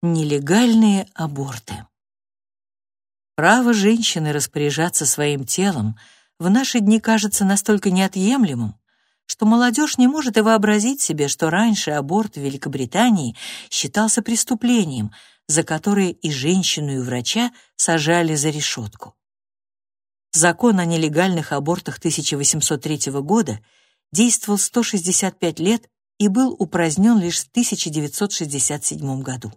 Нелегальные аборты. Право женщины распоряжаться своим телом в наши дни кажется настолько неотъемлемым, что молодежь не может и вообразить себе, что раньше аборт в Великобритании считался преступлением, за которое и женщину, и врача сажали за решетку. Закон о нелегальных абортах 1803 года действовал 165 лет и был упразднен лишь в 1967 году.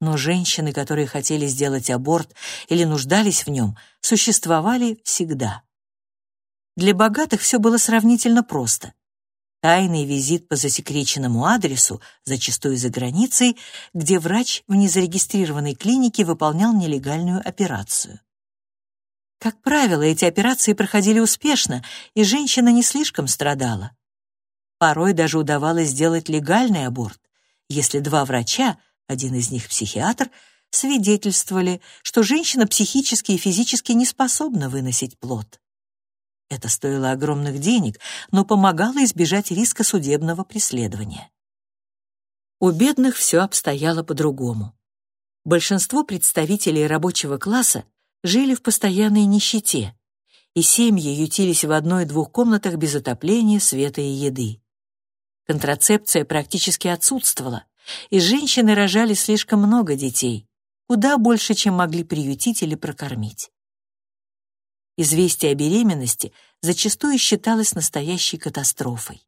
Но женщины, которые хотели сделать аборт или нуждались в нем, существовали всегда. Для богатых все было сравнительно просто. Тайный визит по засекреченному адресу, зачастую за границей, где врач в незарегистрированной клинике выполнял нелегальную операцию. Как правило, эти операции проходили успешно, и женщина не слишком страдала. Порой даже удавалось сделать легальный аборт, если два врача, один из них психиатр, свидетельствовали, что женщина психически и физически не способна выносить плод. Это стоило огромных денег, но помогало избежать риска судебного преследования. У бедных все обстояло по-другому. Большинство представителей рабочего класса жили в постоянной нищете, и семьи ютились в одной-двух комнатах без отопления, света и еды. Контрацепция практически отсутствовала, и женщины рожали слишком много детей, куда больше, чем могли приютить или прокормить. Известие о беременности зачастую считалось настоящей катастрофой.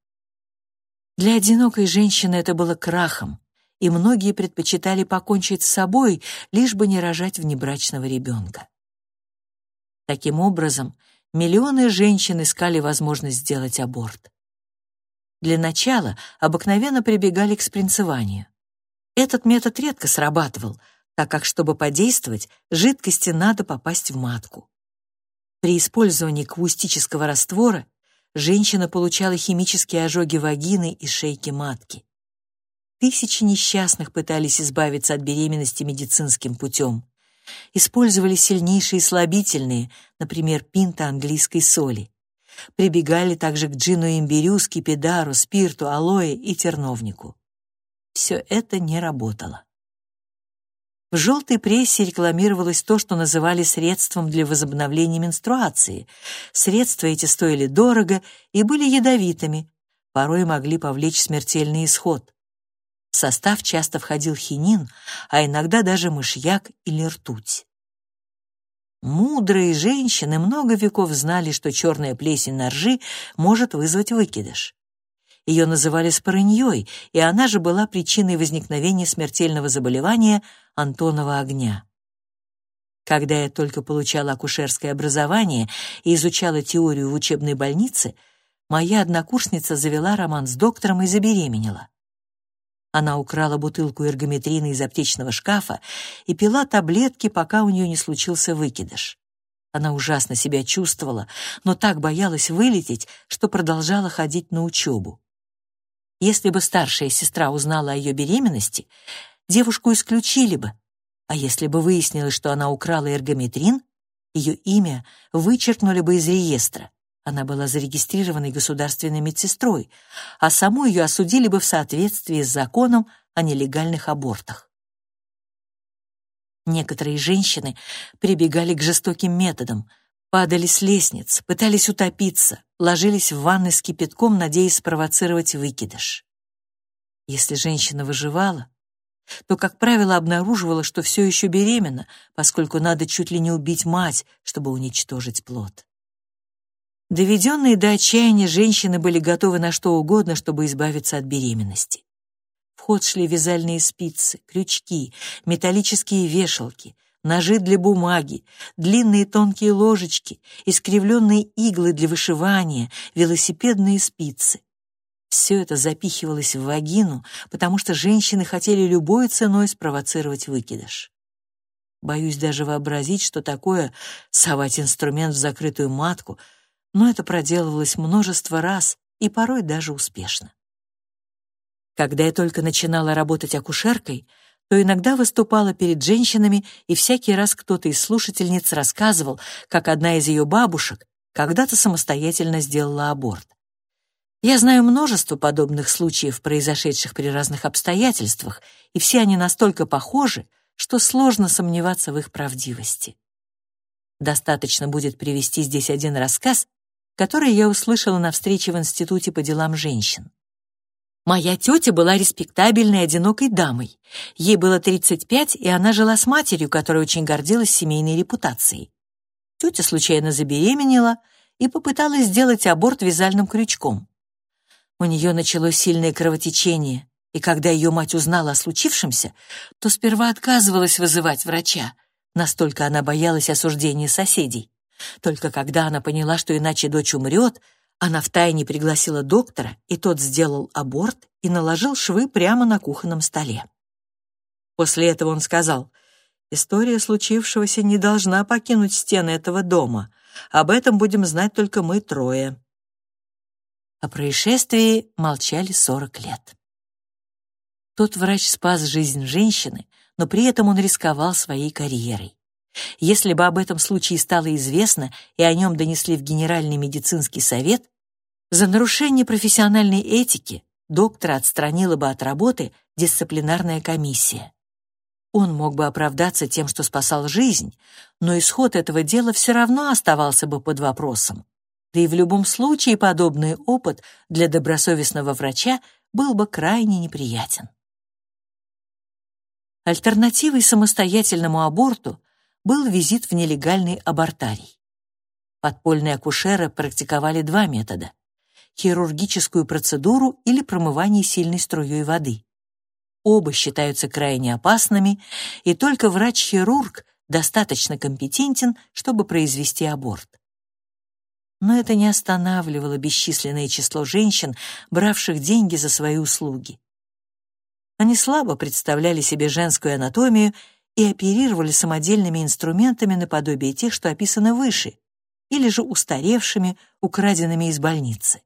Для одинокой женщины это было крахом, и многие предпочитали покончить с собой, лишь бы не рожать внебрачного ребенка. Таким образом, миллионы женщин искали возможность сделать аборт. Для начала обыкновенно прибегали к спринцеванию. Этот метод редко срабатывал, так как, чтобы подействовать, жидкости надо попасть в матку. При использовании каустического раствора женщина получала химические ожоги вагины и шейки матки. Тысячи несчастных пытались избавиться от беременности медицинским путем. Использовали сильнейшие слабительные, например, пинта английской соли. Прибегали также к джину-имбирю, скипидару, спирту, алоэ и терновнику. Все это не работало. В желтой прессе рекламировалось то, что называли средством для возобновления менструации. Средства эти стоили дорого и были ядовитыми, порой могли повлечь смертельный исход. В состав часто входил хинин, а иногда даже мышьяк или ртуть. Мудрые женщины много веков знали, что черная плесень на ржи может вызвать выкидыш. Ее называли спорыньей, и она же была причиной возникновения смертельного заболевания Антонова огня. Когда я только получала акушерское образование и изучала теорию в учебной больнице, моя однокурсница завела роман с доктором и забеременела. Она украла бутылку эргометрина из аптечного шкафа и пила таблетки, пока у нее не случился выкидыш. Она ужасно себя чувствовала, но так боялась вылететь, что продолжала ходить на учебу. Если бы старшая сестра узнала о ее беременности, девушку исключили бы, а если бы выяснилось, что она украла эргометрин, ее имя вычеркнули бы из реестра. Она была зарегистрированной государственной медсестрой, а саму ее осудили бы в соответствии с законом о нелегальных абортах. Некоторые женщины прибегали к жестоким методам, падали с лестниц, пытались утопиться, ложились в ванны с кипятком, надеясь спровоцировать выкидыш. Если женщина выживала, то, как правило, обнаруживала, что все еще беременна, поскольку надо чуть ли не убить мать, чтобы уничтожить плод. Доведенные до отчаяния женщины были готовы на что угодно, чтобы избавиться от беременности. В ход шли вязальные спицы, крючки, металлические вешалки, ножи для бумаги, длинные тонкие ложечки, искривленные иглы для вышивания, велосипедные спицы. Все это запихивалось в вагину, потому что женщины хотели любой ценой спровоцировать выкидыш. Боюсь даже вообразить, что такое совать инструмент в закрытую матку — но это проделывалось множество раз и порой даже успешно. Когда я только начинала работать акушеркой, то иногда выступала перед женщинами, и всякий раз кто-то из слушательниц рассказывал, как одна из ее бабушек когда-то самостоятельно сделала аборт. Я знаю множество подобных случаев, произошедших при разных обстоятельствах, и все они настолько похожи, что сложно сомневаться в их правдивости. Достаточно будет привести здесь один рассказ, который я услышала на встрече в Институте по делам женщин. Моя тетя была респектабельной одинокой дамой. Ей было 35, и она жила с матерью, которая очень гордилась семейной репутацией. Тетя случайно забеременела и попыталась сделать аборт вязальным крючком. У нее началось сильное кровотечение, и когда ее мать узнала о случившемся, то сперва отказывалась вызывать врача, настолько она боялась осуждения соседей. Только когда она поняла, что иначе дочь умрет, она втайне пригласила доктора, и тот сделал аборт и наложил швы прямо на кухонном столе. После этого он сказал, «История случившегося не должна покинуть стены этого дома. Об этом будем знать только мы трое. О происшествии молчали 40 лет. Тот врач спас жизнь женщины, но при этом он рисковал своей карьерой. Если бы об этом случае стало известно и о нем донесли в Генеральный медицинский совет, за нарушение профессиональной этики доктора отстранила бы от работы дисциплинарная комиссия. Он мог бы оправдаться тем, что спасал жизнь, но исход этого дела все равно оставался бы под вопросом. Да и в любом случае подобный опыт для добросовестного врача был бы крайне неприятен. Альтернативой самостоятельному аборту был визит в нелегальный абортарий. Подпольные акушеры практиковали два метода — хирургическую процедуру или промывание сильной струей воды. Оба считаются крайне опасными, и только врач-хирург достаточно компетентен, чтобы произвести аборт но это не останавливало бесчисленное число женщин, бравших деньги за свои услуги. Они слабо представляли себе женскую анатомию и оперировали самодельными инструментами наподобие тех, что описаны выше, или же устаревшими, украденными из больницы.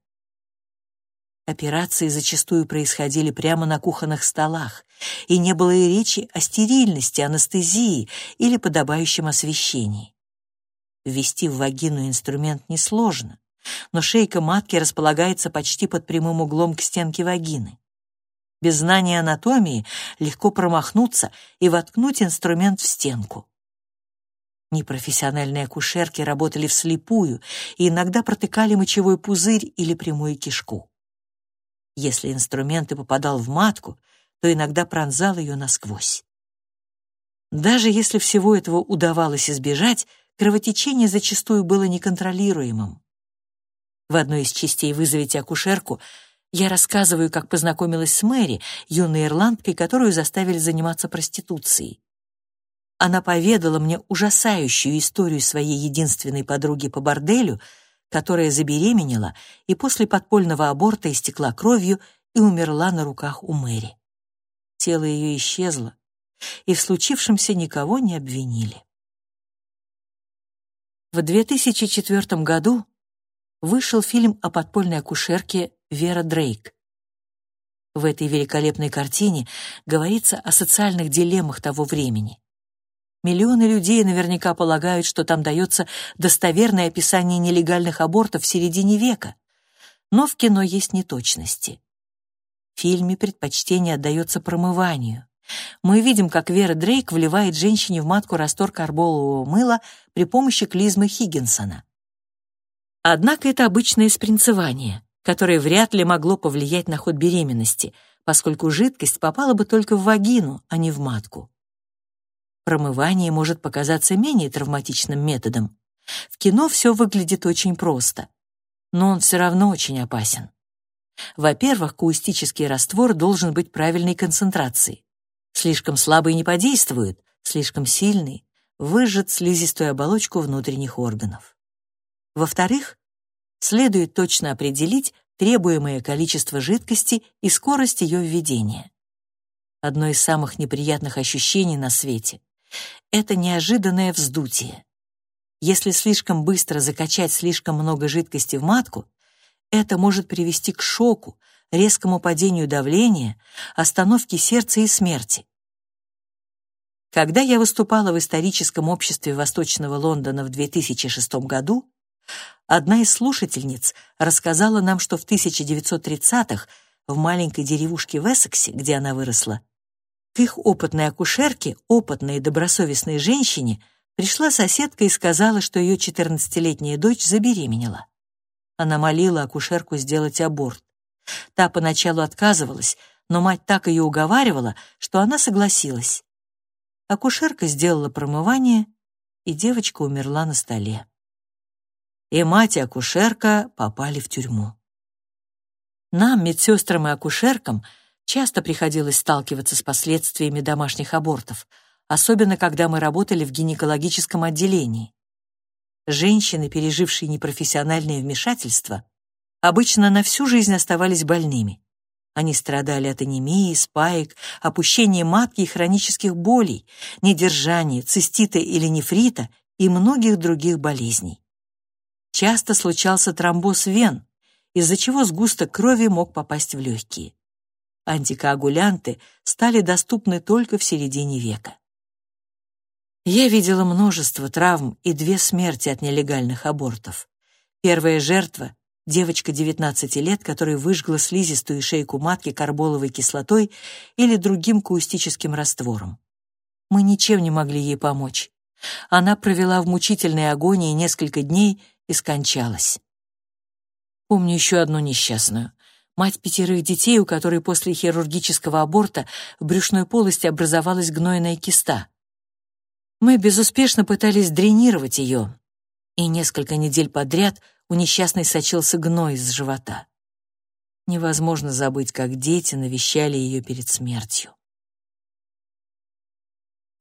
Операции зачастую происходили прямо на кухонных столах, и не было и речи о стерильности, анестезии или подобающем освещении. Ввести в вагину инструмент несложно, но шейка матки располагается почти под прямым углом к стенке вагины. Без знания анатомии легко промахнуться и воткнуть инструмент в стенку. Непрофессиональные акушерки работали вслепую и иногда протыкали мочевой пузырь или прямую кишку. Если инструмент и попадал в матку, то иногда пронзал ее насквозь. Даже если всего этого удавалось избежать, кровотечение зачастую было неконтролируемым. В одной из частей «Вызовите акушерку» я рассказываю, как познакомилась с Мэри, юной ирландкой, которую заставили заниматься проституцией. Она поведала мне ужасающую историю своей единственной подруги по борделю, которая забеременела и после подпольного аборта истекла кровью и умерла на руках у Мэри. Тело ее исчезло, и в случившемся никого не обвинили. В 2004 году вышел фильм о подпольной акушерке Вера Дрейк. В этой великолепной картине говорится о социальных дилеммах того времени. Миллионы людей наверняка полагают, что там дается достоверное описание нелегальных абортов в середине века. Но в кино есть неточности. В фильме предпочтение отдается промыванию. Мы видим, как Вера Дрейк вливает женщине в матку раствор карболового мыла при помощи клизмы Хиггинсона. Однако это обычное спринцевание, которое вряд ли могло повлиять на ход беременности, поскольку жидкость попала бы только в вагину, а не в матку. Промывание может показаться менее травматичным методом. В кино все выглядит очень просто, но он все равно очень опасен. Во-первых, каустический раствор должен быть правильной концентрации. Слишком слабый не подействует, слишком сильный выжжет слизистую оболочку внутренних органов. Во-вторых, следует точно определить требуемое количество жидкости и скорость ее введения. Одно из самых неприятных ощущений на свете — это неожиданное вздутие. Если слишком быстро закачать слишком много жидкости в матку, это может привести к шоку, резкому падению давления, остановке сердца и смерти. Когда я выступала в историческом обществе Восточного Лондона в 2006 году, Одна из слушательниц рассказала нам, что в 1930-х в маленькой деревушке в Эссексе, где она выросла, к их опытной акушерке, опытной и добросовестной женщине, пришла соседка и сказала, что ее 14-летняя дочь забеременела. Она молила акушерку сделать аборт. Та поначалу отказывалась, но мать так ее уговаривала, что она согласилась. Акушерка сделала промывание, и девочка умерла на столе. И мать и акушерка попали в тюрьму. Нам, медсестрам и акушеркам, часто приходилось сталкиваться с последствиями домашних абортов, особенно когда мы работали в гинекологическом отделении. Женщины, пережившие непрофессиональное вмешательство, обычно на всю жизнь оставались больными. Они страдали от анемии, спаек, опущения матки и хронических болей, недержания, цистита или нефрита и многих других болезней. Часто случался тромбоз вен, из-за чего сгусток крови мог попасть в легкие. Антикоагулянты стали доступны только в середине века. Я видела множество травм и две смерти от нелегальных абортов. Первая жертва — девочка 19 лет, которая выжгла слизистую шейку матки карболовой кислотой или другим каустическим раствором. Мы ничем не могли ей помочь. Она провела в мучительной агонии несколько дней и скончалась. Помню еще одну несчастную. Мать пятерых детей, у которой после хирургического аборта в брюшной полости образовалась гнойная киста. Мы безуспешно пытались дренировать ее, и несколько недель подряд у несчастной сочился гной из живота. Невозможно забыть, как дети навещали ее перед смертью.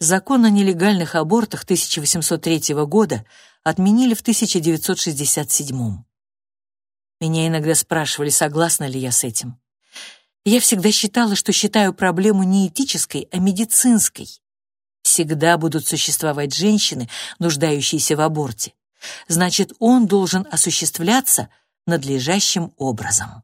Закон о нелегальных абортах 1803 года отменили в 1967 меня иногда спрашивали, согласна ли я с этим. Я всегда считала, что считаю проблему не этической, а медицинской. Всегда будут существовать женщины, нуждающиеся в аборте. Значит, он должен осуществляться надлежащим образом.